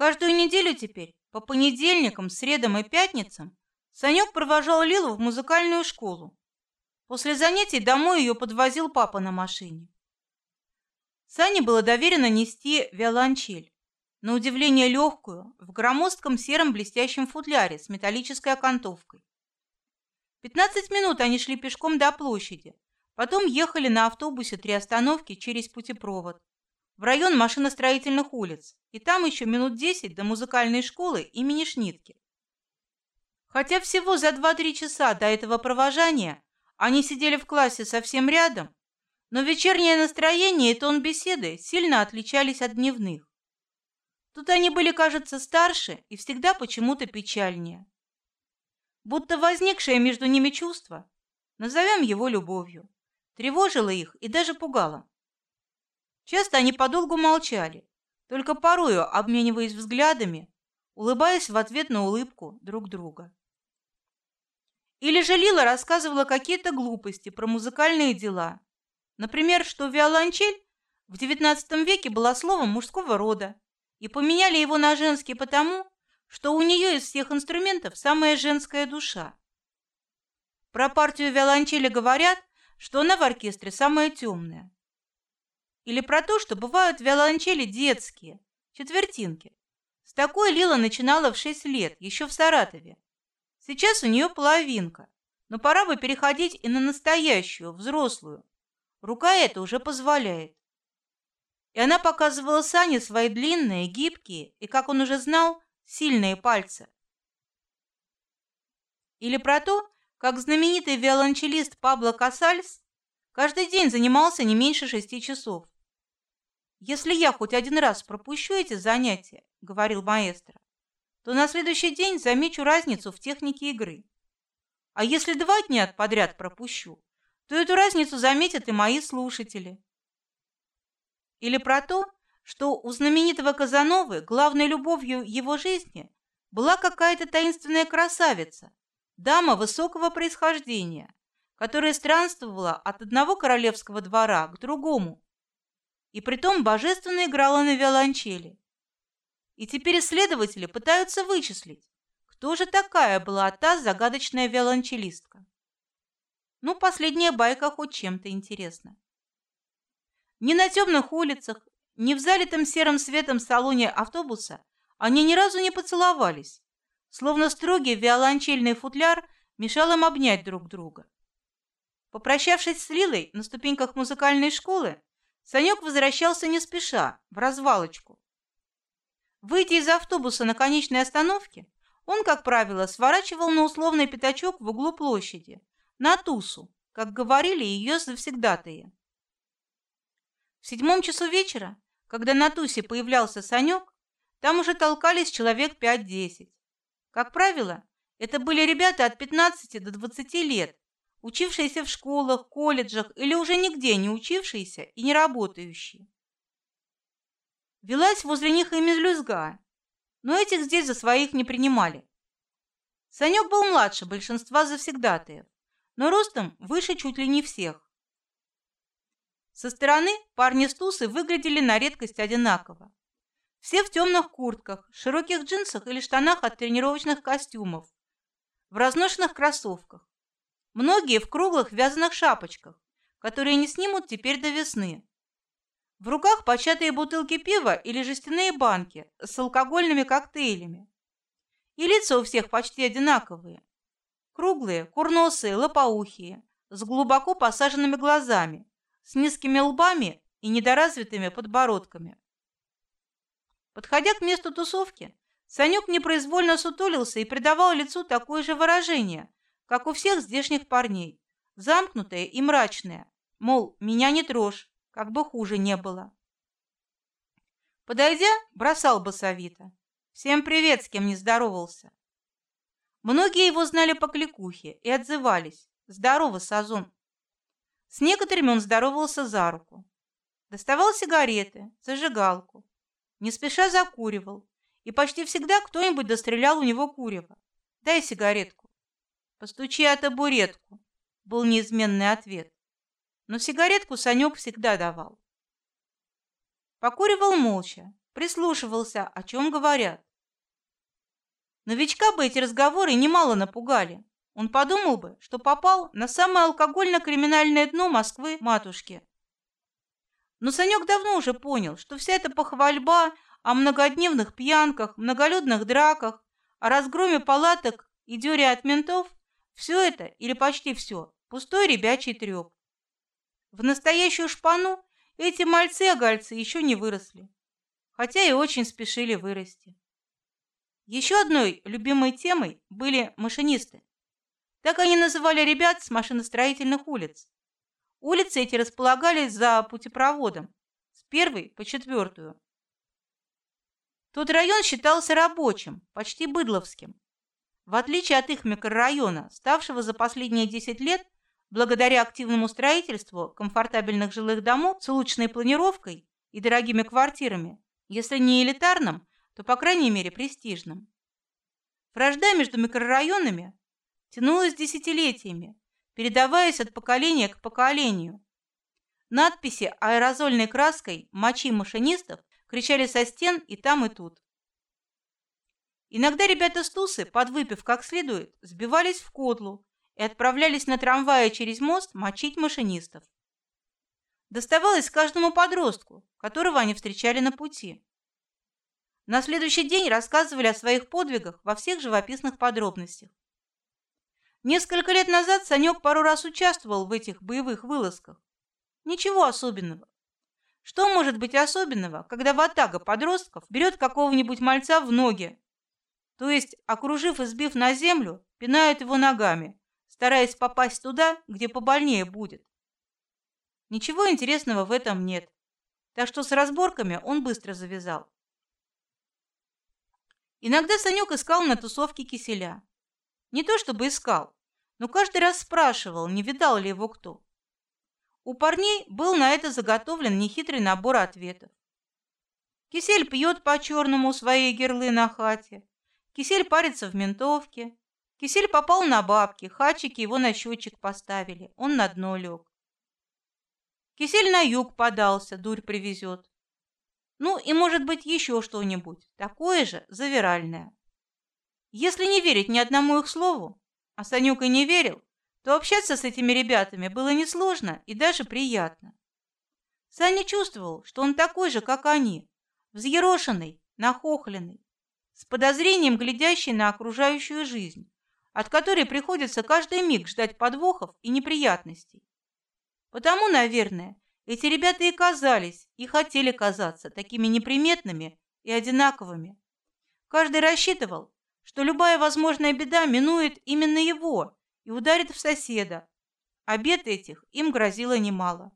Каждую неделю теперь, по понедельникам, средам и пятницам, Санек провожал Лилу в музыкальную школу. После занятий домой ее подвозил папа на машине. Сане было доверено нести виолончель, на удивление легкую, в громоздком сером блестящем футляре с металлической окантовкой. Пятнадцать минут они шли пешком до площади, потом ехали на автобусе три остановки через путепровод в район машиностроительных улиц, и там еще минут десять до музыкальной школы имени Шнитке. Хотя всего за два-три часа до этого провожания они сидели в классе совсем рядом, но вечернее настроение и тон беседы сильно отличались от дневных. Тут они были, кажется, старше и всегда почему-то печальнее. Будто возникшее между ними чувство, назовем его любовью, тревожило их и даже пугало. Часто они подолгу молчали, только порою обмениваясь взглядами, улыбаясь в ответ на улыбку друг друга. Или же Лила рассказывала какие-то глупости про музыкальные дела, Например, что виолончель в XIX веке была словом мужского рода, и поменяли его на женский потому, что у нее из всех инструментов самая женская душа. Про партию виолончели говорят, что она в оркестре самая темная. Или про то, что бывают виолончели детские, четвертинки. С такой Лила начинала в шесть лет, еще в Саратове. Сейчас у нее половинка, но пора бы переходить и на настоящую, взрослую, Рука эта уже позволяет. И она показывала Сане свои длинные, гибкие и, как он уже знал, сильные пальцы. Или про то, как знаменитый виолончелист Пабло Касальс каждый день занимался не меньше шести часов. Если я хоть один раз пропущу эти занятия, говорил маэстро, то на следующий день замечу разницу в технике игры. А если два дня подряд пропущу, то эту разницу заметят и мои слушатели. Или про то, что у знаменитого Казановы главной любовью его жизни была какая-то таинственная красавица, дама высокого происхождения, которая странствовала от одного королевского двора к другому, и притом божественно играла на виолончели. И теперь исследователи пытаются вычислить, кто же такая была та загадочная виолончелистка. Ну, последняя байка хоть чем-то интересна. Ни на темных улицах, ни в залитом серым светом салоне автобуса они ни разу не поцеловались, словно строгий виолончельный футляр мешал им обнять друг друга. Попрощавшись с Лилой на ступеньках музыкальной школы, Санек возвращался не спеша, в развалочку. Выйдя из автобуса на конечной остановке, он, как правило, сворачивал на условный пятачок в углу площади, на тусу, как говорили ее завсегдатые. В седьмом часу вечера, когда на тусе появлялся Санек, там уже толкались человек пять-десять. Как правило, это были ребята от 15 до 20 лет, учившиеся в школах, колледжах или уже нигде не учившиеся и не работающие. Велась возле них и мезлюзга, но этих здесь за своих не принимали. Санек был младше большинства завсегдатаев но ростом выше чуть ли не всех. Со стороны парни с тусы выглядели на редкость одинаково. Все в темных куртках, широких джинсах или штанах от тренировочных костюмов, в разношенных кроссовках. Многие в круглых вязаных шапочках, которые не снимут теперь до весны. В руках початые бутылки пива или жестяные банки с алкогольными коктейлями. И лица у всех почти одинаковые. Круглые, курносые, лопоухие, с глубоко посаженными глазами, с низкими лбами и недоразвитыми подбородками. Подходя к месту тусовки, Санек непроизвольно сутулился и придавал лицу такое же выражение, как у всех здешних парней, замкнутое и мрачное, мол, меня не трожь, как бы хуже не было. Подойдя, бросал басовито: "Всем привет, с кем не здоровался". Многие его знали по кликухе и отзывались: "Здорово, Сазон". С некоторыми он здоровался за руку, доставал сигареты, зажигалку, не спеша закуривал, и почти всегда кто-нибудь дострелял у него курева. "Дай сигаретку". "Постучи о табуретку", был неизменный ответ. Но сигаретку Санек всегда давал. Покуривал молча, прислушивался, о чем говорят. Новичка бы эти разговоры немало напугали. Он подумал бы, что попал на самое алкогольно-криминальное дно Москвы матушки. Но Санек давно уже понял, что вся эта похвальба о многодневных пьянках, многолюдных драках, о разгроме палаток и дёре от ментов – все это, или почти все, пустой ребячий треп. В настоящую шпану эти мальцы-огальцы еще не выросли, хотя и очень спешили вырасти. Еще одной любимой темой были машинисты. Так они называли ребят с машиностроительных улиц. Улицы эти располагались за путепроводом с первой по четвертую. Тот район считался рабочим, почти быдловским. В отличие от их микрорайона, ставшего за последние 10 лет благодаря активному строительству комфортабельных жилых домов с улучшенной планировкой и дорогими квартирами, если не элитарным, то по крайней мере престижным. Вражда между микрорайонами тянулась десятилетиями, передаваясь от поколения к поколению. Надписи аэрозольной краской «Мочи машинистов» кричали со стен и там, и тут. Иногда ребята с Тусы, подвыпив как следует, сбивались в котлу и отправлялись на трамвае через мост мочить машинистов. Доставалось каждому подростку, которого они встречали на пути. На следующий день рассказывали о своих подвигах во всех живописных подробностях. Несколько лет назад Санек пару раз участвовал в этих боевых вылазках. Ничего особенного. Что может быть особенного, когда ватага подростков берет какого-нибудь мальца в ноги, то есть, окружив и сбив на землю, пинают его ногами, стараясь попасть туда, где побольнее будет. Ничего интересного в этом нет, так что с разборками он быстро завязал. Иногда Санек искал на тусовке киселя. Не то чтобы искал, но каждый раз спрашивал, не видал ли его кто. У парней был на это заготовлен нехитрый набор ответов. Кисель пьет по-черному свои герлы на хате. Кисель парится в ментовке. Кисель попал на бабки, хачики его на счетчик поставили, он на дно лег. Кисель на юг подался, дурь привезет. Ну и может быть еще что-нибудь такое же завиральное. Если не верить ни одному их слову, а Санюк и не верил, то общаться с этими ребятами было несложно и даже приятно. Саня чувствовал, что он такой же, как они, взъерошенный, нахохленный, с подозрением глядящий на окружающую жизнь, от которой приходится каждый миг ждать подвохов и неприятностей. Потому, наверное, эти ребята и казались, и хотели казаться такими неприметными и одинаковыми. Каждый рассчитывал, что любая возможная беда минует именно его и ударит в соседа. А бед этих им грозило немало.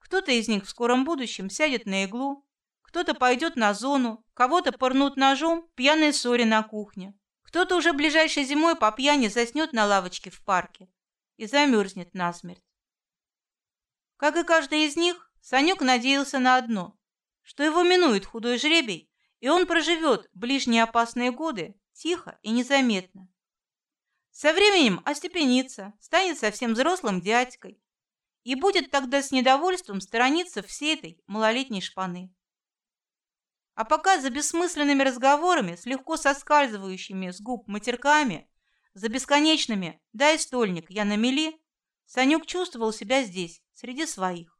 Кто-то из них в скором будущем сядет на иглу, кто-то пойдет на зону, кого-то порнут ножом в пьяной ссоре на кухне, кто-то уже ближайшей зимой по пьяни заснет на лавочке в парке и замерзнет насмерть. Как и каждый из них, Санек надеялся на одно, что его минует худой жребий, и он проживет ближние опасные годы тихо и незаметно. Со временем остепенится, станет совсем взрослым дядькой и будет тогда с недовольством сторониться всей этой малолетней шпаны. А пока за бессмысленными разговорами, с легко соскальзывающими с губ матерками, за бесконечными «дай стольник, я на мели», Санюк чувствовал себя здесь, среди своих.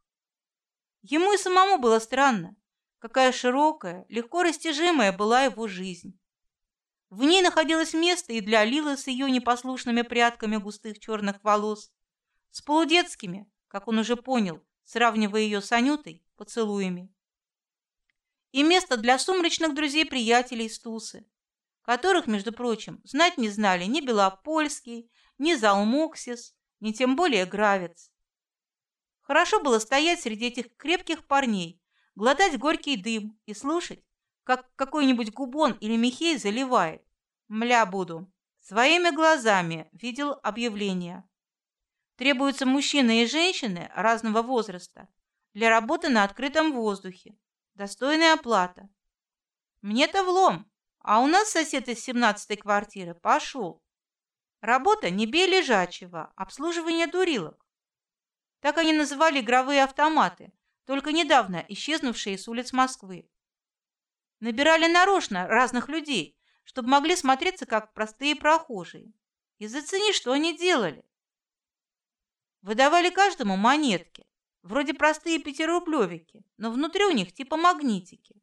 Ему и самому было странно, какая широкая, легко растяжимая была его жизнь. В ней находилось место и для Лилы с ее непослушными прядками густых черных волос, с полудетскими, как он уже понял, сравнивая ее с Анютой, поцелуями. И место для сумрачных друзей-приятелей из Тусы, которых, между прочим, знать не знали ни Белопольский, ни Залмоксис, ни тем более Гравец. Хорошо было стоять среди этих крепких парней, глотать горький дым и слушать, как какой-нибудь губон или Михей заливает. Мля буду. Своими глазами видел объявление. Требуются мужчины и женщины разного возраста для работы на открытом воздухе. Достойная оплата. Мне-то влом, а у нас сосед из семнадцатой квартиры пошел. Работа не бей лежачего, обслуживание дурилок. Так они называли игровые автоматы, только недавно исчезнувшие с улиц Москвы. Набирали нарочно разных людей, чтобы могли смотреться как простые прохожие. И зацени, что они делали. Выдавали каждому монетки, вроде простые пятирублевики, но внутри у них типа магнитики.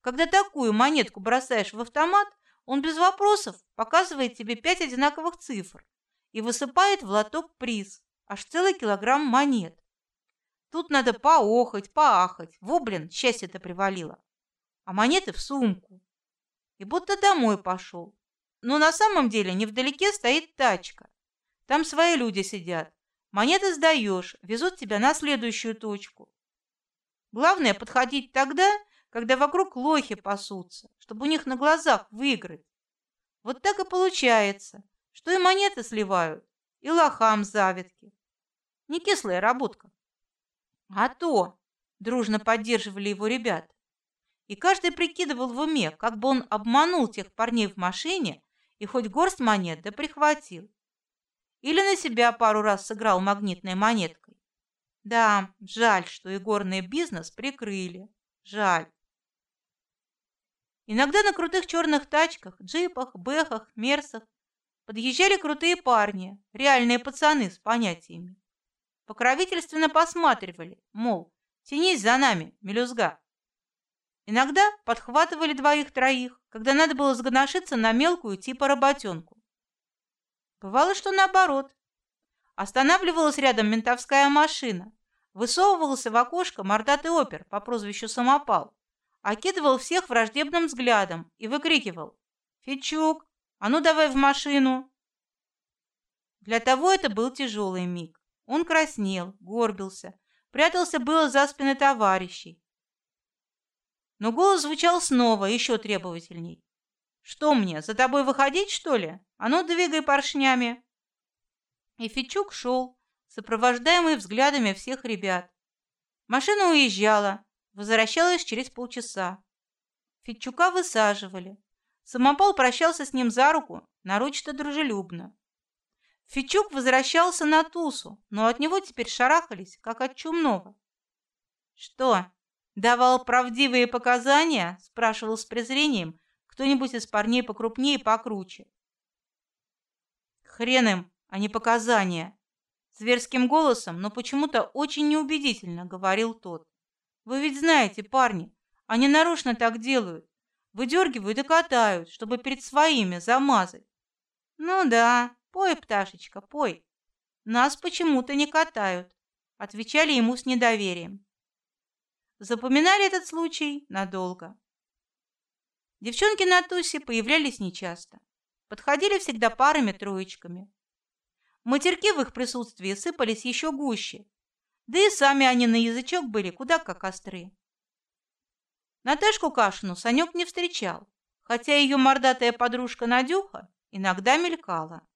Когда такую монетку бросаешь в автомат, он без вопросов показывает тебе пять одинаковых цифр и высыпает в лоток приз, аж целый килограмм монет. Тут надо поохать, поахать. Во, блин, счастье-то привалило. А монеты в сумку. И будто домой пошел. Но на самом деле невдалеке стоит тачка. Там свои люди сидят. Монеты сдаешь, везут тебя на следующую точку. Главное подходить тогда, когда вокруг лохи пасутся, чтобы у них на глазах выиграть. Вот так и получается, что и монеты сливают, и лохам завидки. Не кислая работка. А то, дружно поддерживали его ребята. И каждый прикидывал в уме, как бы он обманул тех парней в машине и хоть горсть монет да прихватил. Или на себя пару раз сыграл магнитной монеткой. Да, жаль, что игорный бизнес прикрыли. Жаль. Иногда на крутых черных тачках, джипах, бэхах, мерсах подъезжали крутые парни, реальные пацаны с понятиями. Покровительственно посматривали, мол, тянись за нами, мелюзга. Иногда подхватывали двоих-троих, когда надо было сгоношиться на мелкую типа работенку. Бывало, что наоборот. Останавливалась рядом ментовская машина, высовывался в окошко мордатый опер по прозвищу Самопал, окидывал всех враждебным взглядом и выкрикивал «Фичук, а ну давай в машину!» Для того это был тяжелый миг. Он краснел, горбился, прятался было за спины товарищей. Но голос звучал снова, еще требовательней. Что мне, за тобой выходить, что ли? А ну, двигай поршнями. И Фичук шел, сопровождаемый взглядами всех ребят. Машина уезжала, возвращалась через полчаса. Фичука высаживали. Самопал прощался с ним за руку, нарочито дружелюбно. Фичук возвращался на тусу, но от него теперь шарахались, как от чумного. Что, давал правдивые показания? спрашивал с презрением кто-нибудь из парней покрупнее и покруче. Хрен им, а не показания. Зверским голосом, но почему-то очень неубедительно говорил тот. Вы ведь знаете, парни, они нарочно так делают. Выдергивают и катают, чтобы перед своими замазать. Ну да, Пой, пташечка, пой. Нас почему-то не катают, отвечали ему с недоверием. Запоминали этот случай надолго. Девчонки на тусе появлялись нечасто. Подходили всегда парами троечками. Матерки в их присутствии сыпались еще гуще. Да и сами они на язычок были куда как острые. Наташку Кашину Санек не встречал, хотя ее мордатая подружка Надюха иногда мелькала.